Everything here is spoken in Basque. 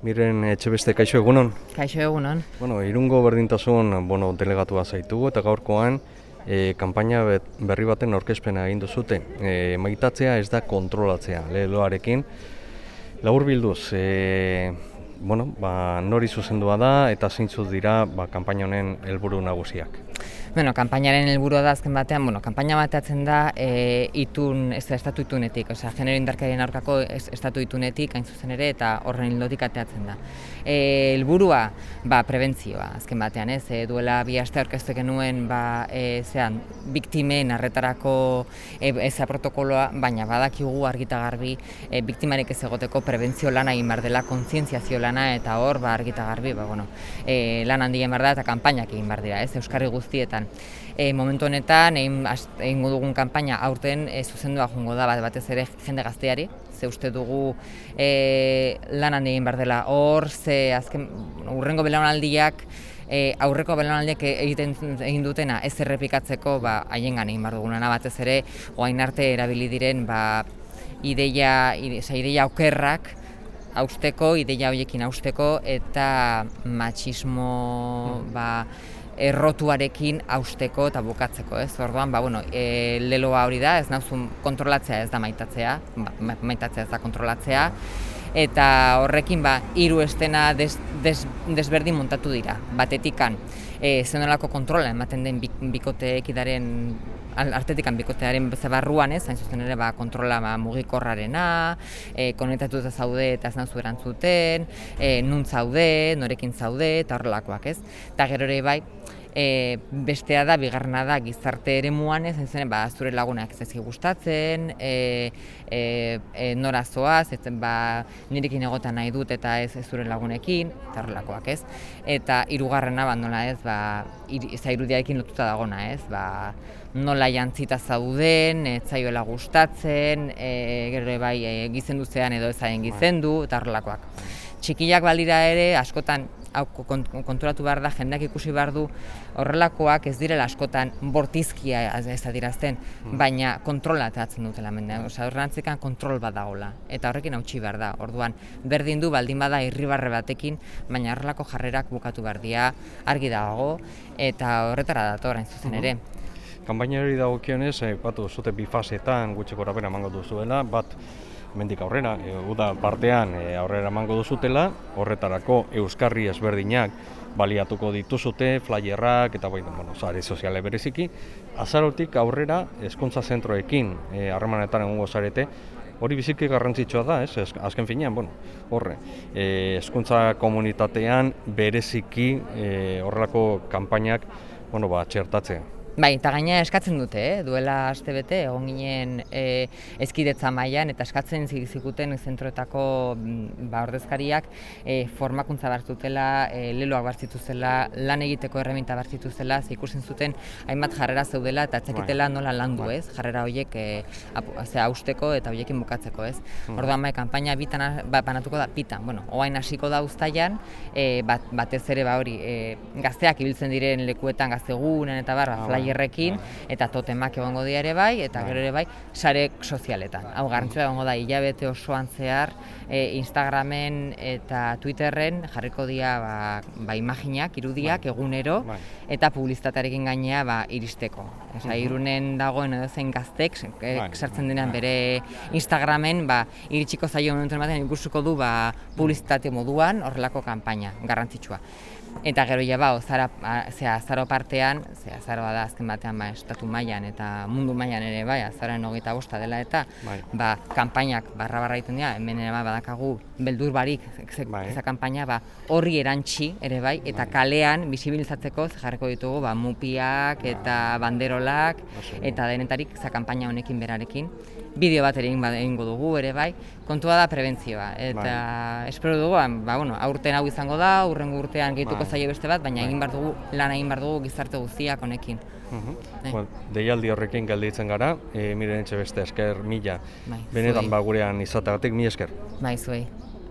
Miren etxe beste kaixo egunon. Kaixo egunon. Bueno, irungo berdintasun bueno, delegatua zaitugu eta gaurkoan e, kanpaina berri baten aurkezpena egin duzute. E, maitatzea ez da kontrolatzea, leloarekin. Labur bilduz, e, bueno, ba, nori zuzendua da eta zeintzuk dira ba, kanpaina honen helburu nagusiak. Bueno, kanpainaren helburua da azken batean, bueno, kanpaina bateatzen da e, itun, ez da, estatu itunetik, osea, genero indarkeriaren aurkako ez, estatu itunetik, hain zuzen ere, eta horren hildotik ateatzen da. E, helburua, ba, prebentzioa, azken batean, ez, e, duela bi aste aurkeztu genuen, ba, e, zean, biktimen arretarako e, eza protokoloa, baina badakigu argita garbi, e, biktimarik ez egoteko prebentzio lana egin behar dela, kontzientziazio lana, eta hor, ba, argita garbi, ba, bueno, e, lan handi egin behar da, eta kanpainak egin behar dira, ez, Euskarri guztietan. E, momentu honetan, egin, egingo dugun kanpaina aurten e, zuzendua jungo da, bat, batez ere jende gazteari, ze uste dugu e, lan handi egin behar dela. Hor, ze azken, urrengo belaunaldiak, e, aurreko belaunaldiak egiten egin dutena ez errepikatzeko ba haiengan egin behar duguna. Batez ere orain arte erabili diren ba ideia ide, ideia okerrak hausteko, ideia horiekin hausteko eta matxismo ba, errotuarekin hausteko eta bukatzeko, ez? Orduan, ba, bueno, e, leloa hori da, ez nauzun kontrolatzea ez da maitatzea, ba, ma- maitatzea ez da kontrolatzea, eta horrekin ba, hiru estena des, des, desberdin montatu dira. Batetikan, e, zenolako kontrola ematen den bik, bikoteekidaren artetikan bikotearen barruan ez, hain zuzen ere ba, kontrola ba, mugikorrarena, e, konektatuta zaude eta ez nauzu erantzuten, e, nun zaude, norekin zaude, eta horrelakoak ez. Eta gero ere bai, e, bestea da, bigarrena da, gizarte eremuan ez, zuzen, ba, zure lagunak ez gustatzen, e, e, e, nora zoaz, ez, ba, nirekin egotan nahi dut eta ez, ez zure lagunekin, eta horrelakoak ez. Eta hirugarrena ba, nola ez, ba, ir, eza irudiarekin lotuta dagona ez, ba, nola jantzita zauden, ez zaioela gustatzen, e, gero bai e, gizendu zean edo ez zaien gizendu, eta horrelakoak. Txikiak balira ere, askotan hau kon- konturatu behar da, jendeak ikusi behar du, horrelakoak ez direla askotan bortizkia ez ez adirazten, baina kontrola atatzen dutela mende. Osea, horrentzikan kontrol bat dagola, eta horrekin hautsi behar da. Orduan, berdin du baldin bada irribarre batekin, baina horrelako jarrerak bukatu behar dira, argi dago, eta horretara dator hain zuzen ere. Kanpainari dagokionez, aipatu zute bi fasetan gutxi gorabera emango duzuela, bat mendik aurrera, e, uda partean e, aurrera emango duzutela, horretarako euskarri ezberdinak baliatuko dituzute, flyerrak eta bai, bueno, sare soziale bereziki. Azarotik aurrera hezkuntza zentroekin e, harremanetan egongo zarete, Hori biziki garrantzitsua da, ez? Azken finean, bueno, horre, hezkuntza komunitatean bereziki eh, horrelako kanpainak, bueno, ba, txertatzea. Bai, eta gaina eskatzen dute, eh? duela aste bete, egon ginen e, ezkidetza mailan eta eskatzen zi- ziguten zentroetako mm, ba, ordezkariak e, formakuntza behar zutela, e, leloak behar zituzela, lan egiteko erreminta behar zituzela, ze ikusten zuten hainbat jarrera zeudela eta etzakitela nola landu, Bai. ez? Jarrera horiek e, hausteko eta horiekin bukatzeko, ez? Orduan bai, kanpaina bitan ba, banatuko da bitan. Bueno, orain hasiko da uztailan, e, bat, batez ere ba hori, e, gazteak ibiltzen diren lekuetan gaztegunen eta bar, Bai, flyerrekin eta totemak egongo dira ere bai eta gero ere bai sare sozialetan. Hau garrantzitsua egongo da hilabete osoan zehar e, Instagramen eta Twitterren jarriko dira ba, ba imaginak, irudiak egunero Bai. eta publizitatearekin gainea ba iristeko. Osea, irunen dagoen edozein gaztek e, Bai, sartzen bai, denean bai. bere Instagramen ba iritsiko zaio momentu ematen ikusiko du ba publizitate moduan horrelako kanpaina garrantzitsua. Eta gero ja ba, zara, zera, azaro partean, ze azaroa da azken batean ba, estatu mailan eta mundu mailan ere bai, azaroaren hogeita bosta dela eta Bai. ba, kanpainak barra barra egiten dira, hemen ere bai badakagu beldur barik, ze, Bai. eza kanpaina ba, horri erantzi ere bai, eta kalean bisibilizatzeko ze jarriko ditugu ba, mupiak eta banderolak Oso eta denetarik za kanpaina honekin berarekin. Bideo bat egin bad- egingo dugu ere bai, kontua da prebentzioa eta espero dugu ba, bueno, aurten hau izango da, urrengo urtean gehituko Bai. zaio beste bat, baina Bai. egin behar dugu, lan egin behar dugu gizarte guztiak honekin. Mhm. Bai. Bueno, deialdi horrekin gelditzen gara, e, miren etxe beste esker mila. Bai, Benetan ba gurean izateagatik, mi esker. Bai, zuei.